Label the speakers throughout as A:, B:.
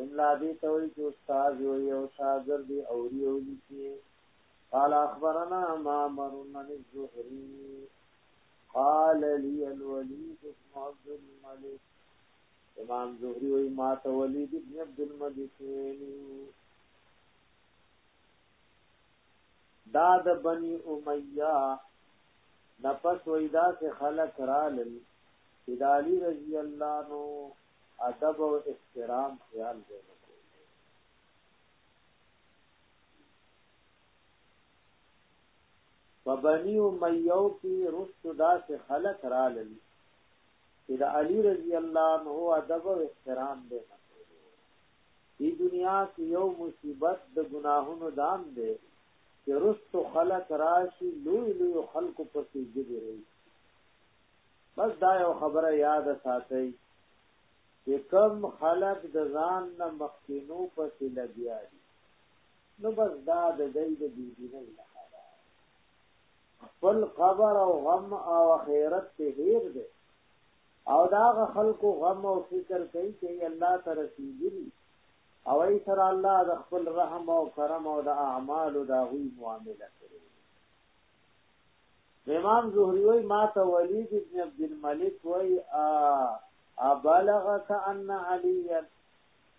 A: املا دې ته وایي چې استاد وایي او شاګرد یې اوري او لیکي قال اخبرنا معمر عن الزهري قال لي الوليد بن عبد الملك امام زهري وایي ما ته ولید بن عبد الملک ویلي دا د بني امیہ نفس ویدا سے خلق رالل چې د علی رضی الله نو ادب او احترام خیال دی په بنی امیو کې رستو داسې خلک رالل چې د علی رضی الله عنه ادب او احترام دی په دنیا کې یو مصیبت د ګناهونو دام دی چې رستو خلک راشي لوی لوی خلکو پسې جګړه بس دا یو خبره یاد ساتئ چې کم خلق د ځان نه مخکینو پسې لګیا دي نو بس دا د دې د بیبي نه نه خپل قبر او غم او خیرت ته هیر دی او دا خلکو غم او فکر کوي چې الله تعالی رسیدلی او ای سر الله د خپل رحم او کرم او د اعمال او د غوی معاملې امام زهري وای ما ته ولید ابن عبد الملک وای ا ابلغک ان علی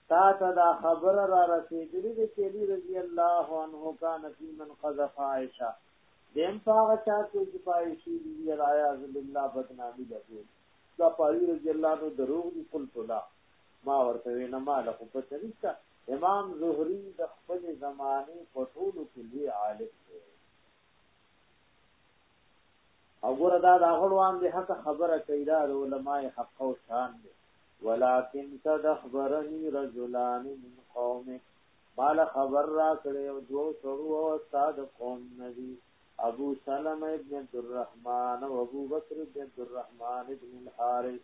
A: تا ته دا خبر را رسیدلی دی چې علی رضی الله عنه کان فی من قذف عائشه دیم پاغه چا ته چې پایشی دی عیاذ بالله بدنامی لګول دا پاری رضی الله عنه دروغ دی کل طلا ما ورته نه ما له په تریسا امام زهری د خپل زمانه په ټولو کې لوی عالم دی او ګوره دا دا غړوان دی حق خبره کوي دا علماء حق او شان دی ولكن قد اخبرني رجلان من قومك مال خبر را کړې او دو سړو او استاد قوم ندي ابو سلمہ ابن عبد الرحمن او ابو بکر ابن عبد الرحمن ابن الحارث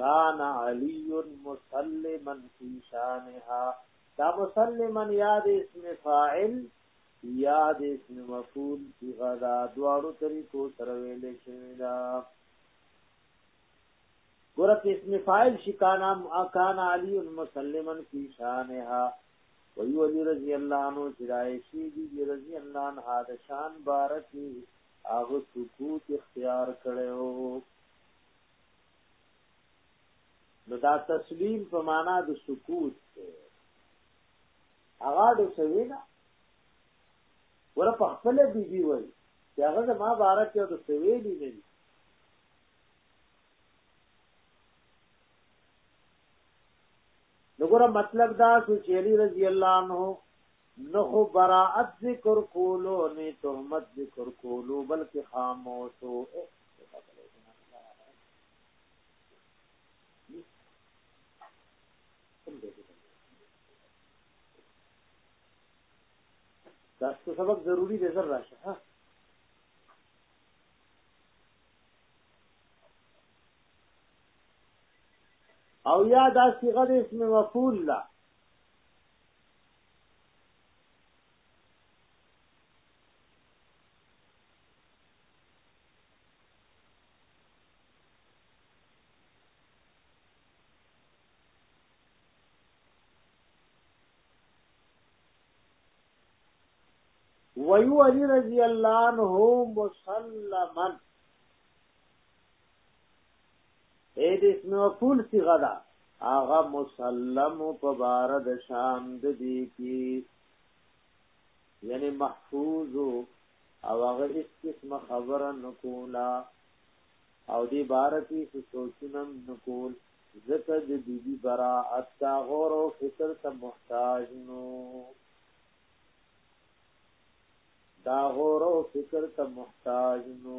A: کان علی مسلما فی شانها دا مسلما یاد اسم فاعل یاد اسم مفعول کی غدا دوارو طریقو سره ویل شوی دا ګورت اسم فاعل شکانا کان علی مسلما فی شانها وی علی رضی اللہ عنہ چرایشی بی بی رضی اللہ عنہ دا شان بارکی آغا سکوت اختیار کړو نو دا تسلیم په معنا د سکوت دی هغه د سوینا ور په خپل دی دی وای چې هغه د ما بارک یو د سویلی نه دی نګور مطلب دا چې علی رضی الله عنه نه خو براءت ذکر کولو نه تهمت ذکر کولو بلکې خاموش او تاسو سبق ضروری دی زر راشه ها او یا دا صيغه د اسم مفعول لا ویو علی رضی اللہ عنہ مسلمن اې د اسم مفعول صيغه ده هغه مسلم په بار د شام د دې کې یعنی محفوظ او هغه اس قسم خبره نکولا او دی بارکی څه سوچنم نکول زکه د بیبي براءت تا غور او فکر ته محتاج نو دا غور او فکر ته محتاج نو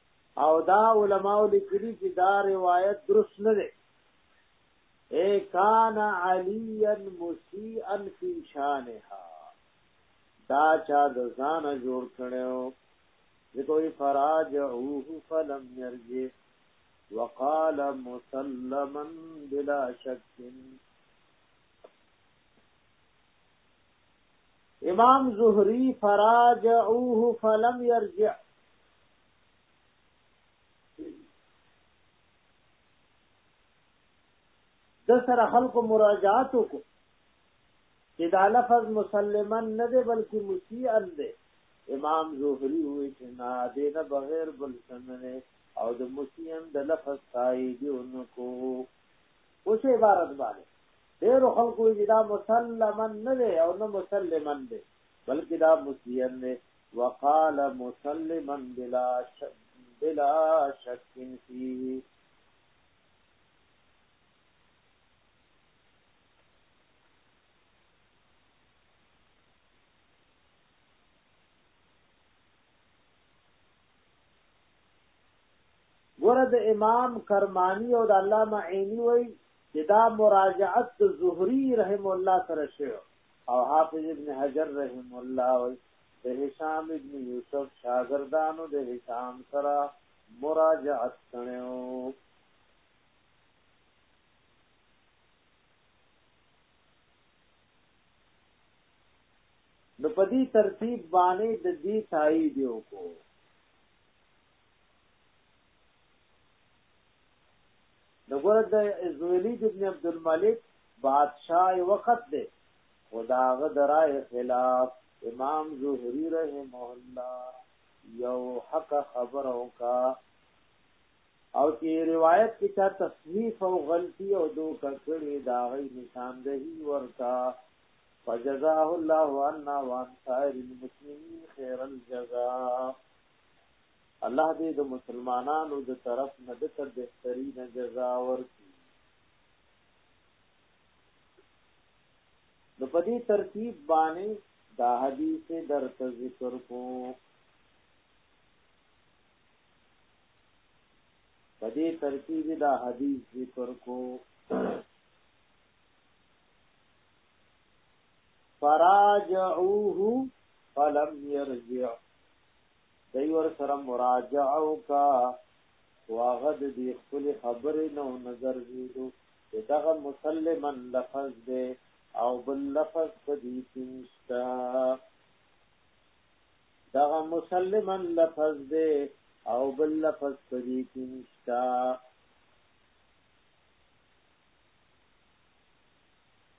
A: او دا علماء لیکلي چې دا روایت درست نه دی اے کان علیا مسیئا فی شانها دا چا د ځان جوړ کړو ذکوی فراجعوه فلم يرجع وقال مسلما بلا شک امام زهری فراجعوه فلم يرجع د سره خلکو مراجعات وکړو چې دا لفظ مسلمان نه دی بلکې مسیئا دی امام زهری وی چې نه دی نه بغیر بل سمنه او د مسیئا د لفظ تایید نکو اوس عبارت باندې ډېرو خلکو ویلي دا مسلما نه دی او نه مسلما دی بلکې دا مسلم دی وقال مسلما بلا شک بلا شک فيه ګوره د امام کرماني او د علامه عيني وايي چې دا مراجعت د زهري رحم الله سره شوی او حافظ ابن حجر رحم الله وايي د هشام ابن یوسف شاګردانو د هشام سره مراجعت کړو نو په دې ترتیب باندې د دې تایید وکړو دغه د ازویلی د ابن عبد الملک بادشاہ وخت دی خداغه درای خلاف امام زهری رحم الله یو حق خبر او کا او چې روایت کې چا تصحیف او غلطی او دوکه کړی دا غي نشاندهی ورکا فجزاه الله عنا وان سائر المسلمین خیر الجزاء الله دې د مسلمانانو د طرف نه د ته بهترین جزا ورکړي نو په دې ترتیب باندې دا حدیث درته ذکر کو په دې ترتیب دا حدیث ذکر کو فراجعوه فلم يرجع دی ور سره مراجعه وکا واغه د دې خپل خبرې نو نظر زیدو دغه مسلمن لفظ دی او بل لفظ په دې کې نشتا دغه مسلمن لفظ دی او بل لفظ په دې کې نشتا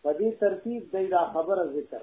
A: په دې ترتیب دای دا خبره ذکر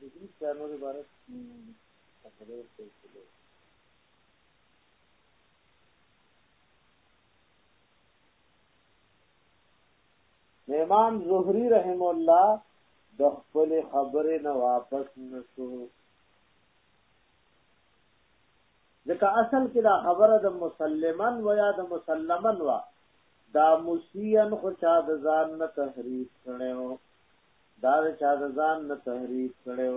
A: لیکن چانو کے بارے امام زهری رحم الله د خپل خبره نه واپس نشو ځکه اصل کې دا خبره د مسلمن و یا د مسلمن و دا مسیان خو چا د ځان نه تحریف کړو دا چا د ځان نه تحریف کړو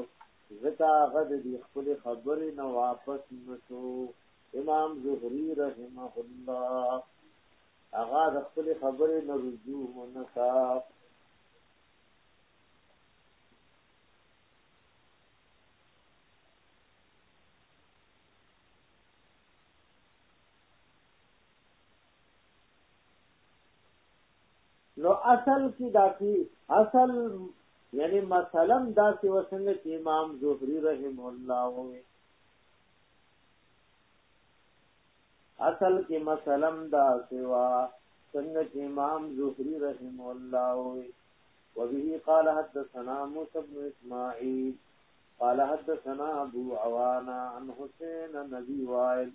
A: ځکه هغه د دې خپل خبرې نه واپس نشو امام زهری رحمه الله هغه د خپل خبرې نه رجوع نه نو اصل کې دا کې اصل یعنی مثلا دا چې وسنګ چې امام زهري رحم الله وي اصل کې مسلم دا سوا څنګه چې امام زهري رحم الله او وبه قال حدثنا موسى بن اسماعيل قال حدثنا ابو عوانا عن حسين النبي وائل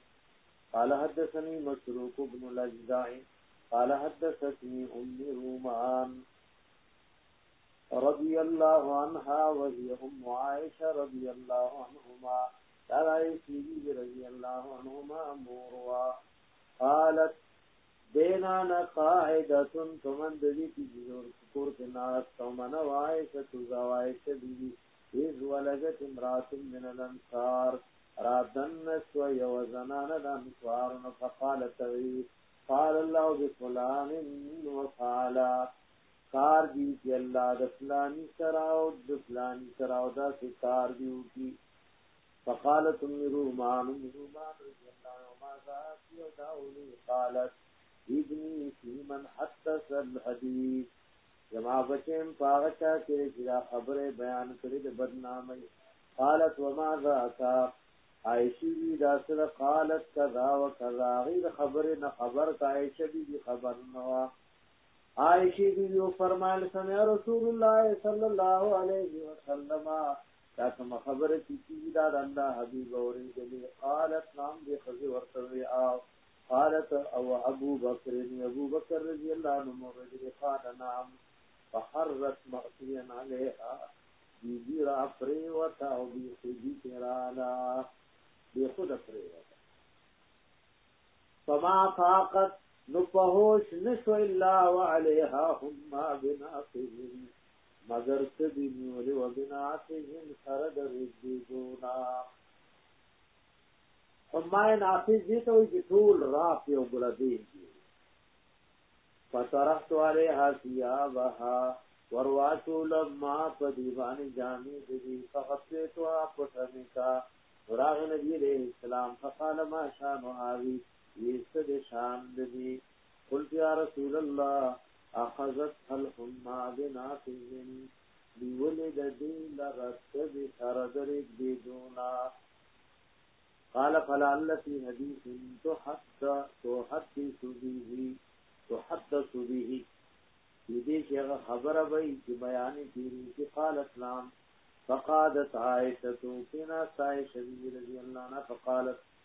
A: قال حدثني مسروق بن لجداء قال حدثتني ام رومان رضي الله عنها وهي ام عائشه رضي الله عنهما دا راي سيدي رضي الله عنهما مور وا قالت دینا نا قاعدتن تمن ددی کی جزور کور کے ناس تومن وائشہ تزوائشہ بیوی از ولگت امرات من الانصار رادن نشو یو زنان الانصار فقال توی قال اللہ بفلان وفعلا کار دیو کی اللہ دفلانی سراو دفلانی سراو دا سکار دیو کی فقالت ام رومان ام رومان رضی الله عنها ذات يدعوني قالت ابني في من حدث الحديث زما بچم پاغه چا چې دا خبره بیان کړې د بدنامي قالت وما ذاك عائشی بی دا سر قالت کذا و کذا غیر خبر نه خبر کا عائشہ بی بی خبر نوا عائشی بی بی فرمائل سمع رسول اللہ صلی اللہ علیہ وسلم دا کومه خبره چې کېږي دا د الله حبیب اورېدلې قالت نام دې ښځې ورته وې او قالت او ابو بکر ابو بکر رضی الله عنه مورېدلې قال نام فحرت مغطيا عليها بی بی را پریوتا او بی خودی ترالا بی خود پریوتا فما فاقت نو پهوش نشو الا وعليها هم بناقض مگر څه دی نیولې و بناتهم سره د رزیدونا همای نافذ دي ته وي ټول را په یو ګړه دی فترحت علی حسیا وها ورواچو لما په دیوان جامع دی فخفه تو پټه کا راغ نبی علیہ السلام فقال ما شان هاوی یست دې شان دې قلت یا رسول الله اخذت هل حما بنافذن دیولی د دې لرت به سر درې دې دونا قال فلا التي حديث تحدث تحدث به تحدث به دې چې هغه خبره وي چې بیان کیږي چې قال اسلام فقادت عائشه کنا عائشه رضی الله عنها فقالت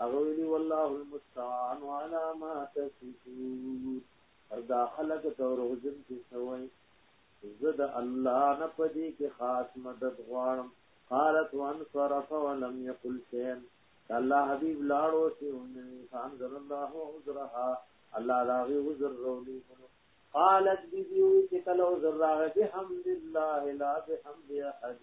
A: هغه ویلي والله المستعان على ما تصفون پر دا خلق دروغجن چې سوي زه د الله نه پدې کې خاص مدد غواړم قالت وانصرف ولم يقل شيئا الله حبيب لاړو چې ونوي خان ذل الله عذرها الله راغي عذر رولي قالت بي بي چې کله عذر راغي بحمد الله لا بحمد احد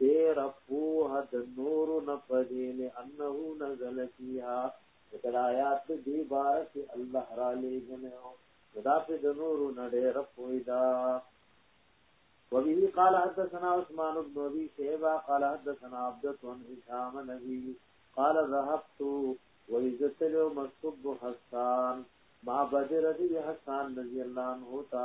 A: ډېره پوهه د نورو نه په دې لأنه نزل فيها ځکه دا آيات د دې باره کې الله رالېږلی و نو دا پرې د نورو نه ډېره پوه ده وبه قال حدثنا عثمان بن ابي شيبه قال حدثنا عبدة عن هشام نبي قال ذهبت ويزتل مصب حسان مع بدر رضي حسان رضي الله عنه تا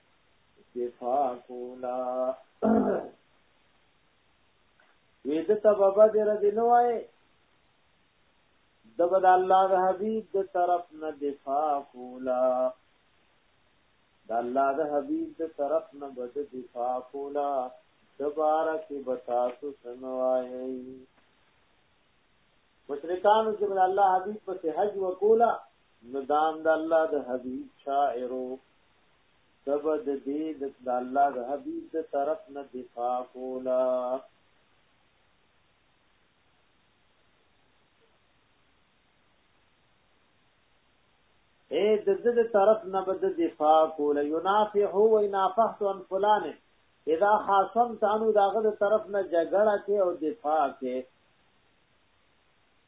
A: دفاع کولا وې د تبابا دې را دي نوای د بد الله د حبيب د طرف نه دفاع کولا د الله د حبيب د طرف نه بد دفاع کولا دوباره کې بتا سو سنوای مشرکان چې بد الله حبيب په حج وکولا ندام د الله د حبیب شاعرو دب د دې د الله د حبیب د طرف نه دفاع کولا اے د دې د طرف نه بد دفاع کولا ينافح هو ينافحت عن فلان اذا خاصمت انو داغه د طرف نه جګړه کې او دفاع کې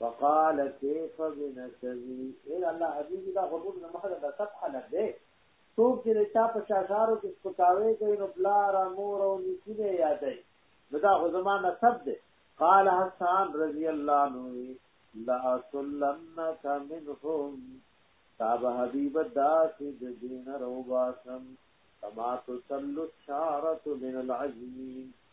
A: فقال كيف بنسبي اے الله حبيبي دا غوټول نه مخه د سب خلک دی څوک چې چا په شاشارو کې سپکاوي کوي نو بلار مور او نکونه یادای نو دا خو زما نسب دی قال حسان رضی الله عنه لا سلنك منهم تاب حبيب داس د دین روباسم کما تسل الشعرة من العجمين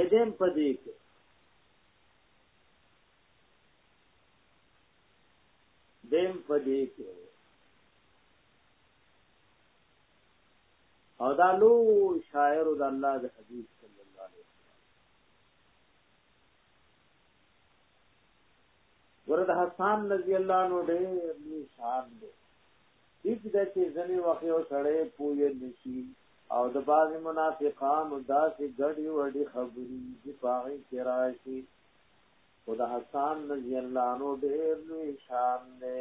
A: ادم په دې کې دیم په دې کې او دا لو شاعر د الله د حدیث ورته حسان رضی الله عنه ډېر لوی شان دی هیڅ د چې ځنې وخت یو سړی پوه نشي او د بعض منافقانو داسې ګډي وډي خبرې چې پاغې کې راشي خدا حسان رضی الله عنه ډېر لوی شان دی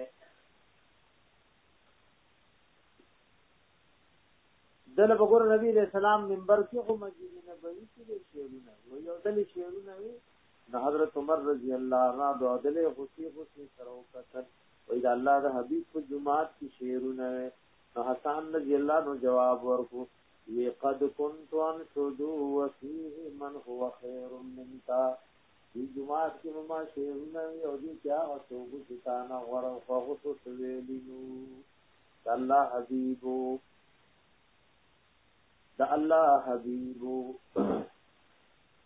A: دله بګور نبی رسول الله منبر کې خو مسجد نبوي کې شعرونه وي یو دل شعرونه وي نو حضرت عمر رضی الله عنه د عدل غصی غصی سره وکتل وې دا الله د حبیب په جمعات کې شعرونه نو حسن رضی الله نو جواب ورکو وی قد كنت انشد وفيه من هو خير منك دې جمعات کې ما شعرونه او دې کیا او څو چې تا نه غره خو غصو ویلینو الله حبیبو د الله حبيب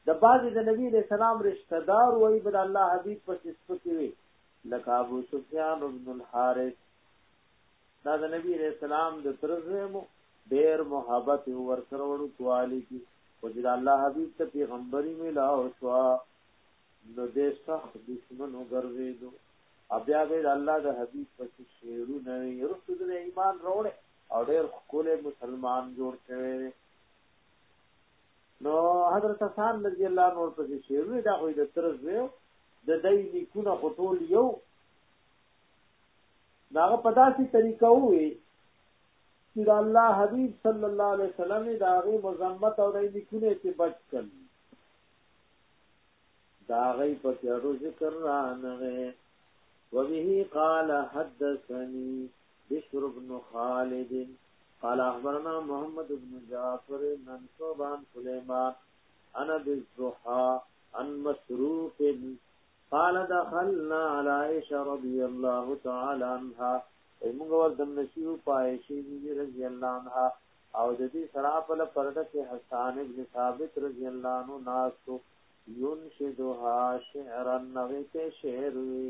A: د بعض د نبی له سلام رشتہ دار وای بد الله حبيب پس سپکی وی لکه ابو سفیان ابن الحارث دا د نبی له سلام د ترزمو ډیر محبت ور سره ورو کوالی کی او د الله حبيب ته پیغمبري ملا او سوا نو دې سخت دشمن وګرځیدو بیا به الله د حبيب پس شیرو نه رسول ایمان روړې او ډېر ښکلی مسلمان جوړ شوی دی نو حضرت حسن رضی الله عنه ورپسې شیرونه دا خو د تر زوی د دای نیکونه خټول یو داغه په داسې طریقه وي چې د الله حبیب صلی الله علیه وسلم دا غي مزمت او دای نیکونه ته بچ کړ دا غي په ذکر رانغه وبه قال حدثني بشر بن خالد قال اخبرنا محمد بن جعفر عن صوبان سليمان انا بالضحى عن مسروق قال دخلنا على عائشه رضي الله تعالى عنها موږ ور دم نشو پایشي بي رضي الله عنها او د دې سره په پرده کې حسان ابن ثابت رضی الله عنه ناس کو ينشدها شعرا نوې کې شعر وي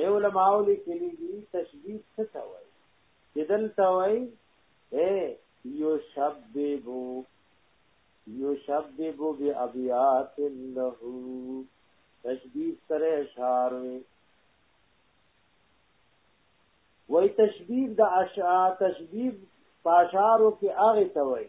A: یو علماء لیکلي دي تشبیه څه ته وایي چې دلته وایي اے یشببو یشببو بی ابیات له تشبیه سره اشعار وي وای تشبیه د اشعار تشبیه پاشارو کې هغه ته وایي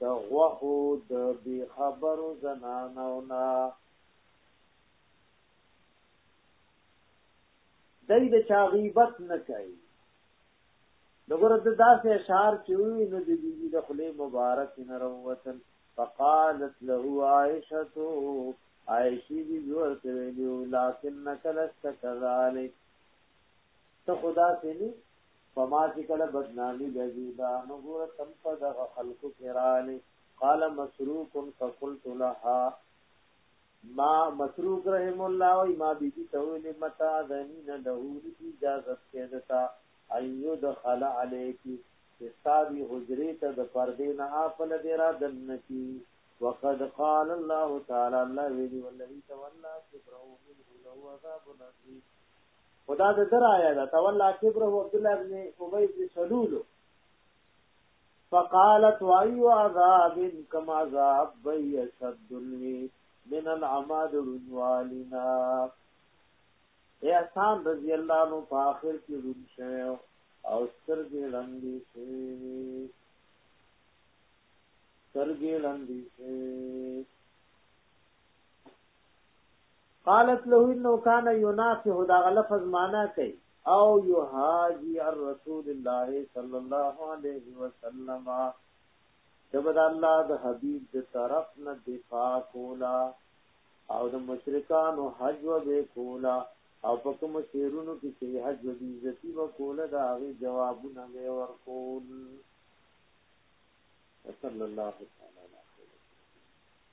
A: د غوښو د بی خبرو زنانو نه دای د چا غیبت نه کوي دغه د داسې اشعار چې وی نو د بیبي د خلی مبارک نه روتل فقالت له عائشه عائشی بی ورته ویلو لكنك لست كذلك ته خدا سي نه په ما چې کله بدنامي لګي دا نو ګوره تم په دغه خلکو کې رالی قال مسروق فقلت لها ما مسروق رحم الله او ما بيبي ته ویل متا ذنین له اجازه کېدتا ايو دخل عليكي استاوی حجری ته د پردې نه خپل دې را دنکی وقد قال الله تعالی الله ویلی والذي تولى كبره منه له عذاب عظيم خو دا د ده رایه ده تولا کبره عبدالله ابن ابی ابن سلول فقالت وای عذاب کما عذاب بی شد لی من العماد رنوالنا احسان رضی اللہ عنہ په آخر کې رون شوه او سترګې لندې شوې سترګې لندې شوې قالت له انه كان يناصح دا لفظ معنا کوي او يهاجي الرسول الله صلى الله عليه وسلم دبد الله د حبيب د طرف نه دفاع کولا او د مشرکان او حج و به کولا او په کوم شیرونو کې چې حج و دي عزتي و کولا دا غي جوابونه مې ورکول صلی الله تعالی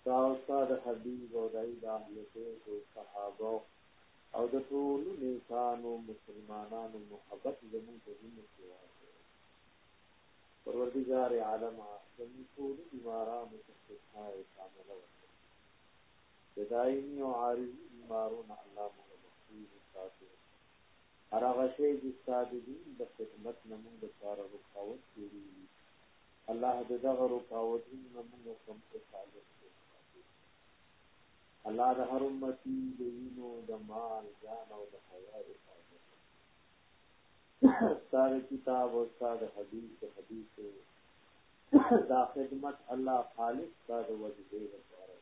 A: ستا او ستا د حبیب او دای د اهل بیت او صحابه او د ټولو نیکانو مسلمانانو محبت زموږ په زړونو کې واچوه پروردګار عالمه زموږ ټولو بیمارانو ته شفای کامله ورکړه د دایمي او عارضي بیمارونو الله موږ مخفي وساتي هر هغه شی چې ستا د دین د خدمت نه موږ لپاره رکاوټ جوړېږي الله د دغه رکاوټونو نه موږ کوم څه خالق کړي الله د هر امتی د وینو د مال جان او د حیا حفاظت ستار کتاب او ستار حدیث د حدیث دا خدمت الله خالق دا د وجه دی لپاره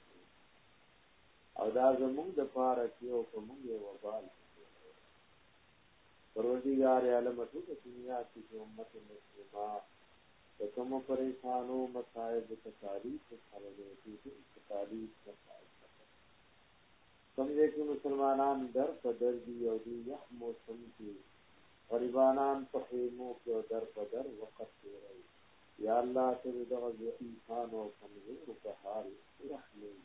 A: او دا زموږ د پاره کې او کومه وبال پروردګار عالمه ټوله دنیا کی دی امت مسلمه د کومو پریشانو مصائبو تکالیف وسپارلی دی دی تکالیف نه خلاص کړه کوم ځای کی مسلمانان در په در دی او دی یخ موسم کی غریبانان په خیمو کی او در په در وقت تیروی یا الله ته دغه ضعیفانو او کمزورو په حال رحمیږي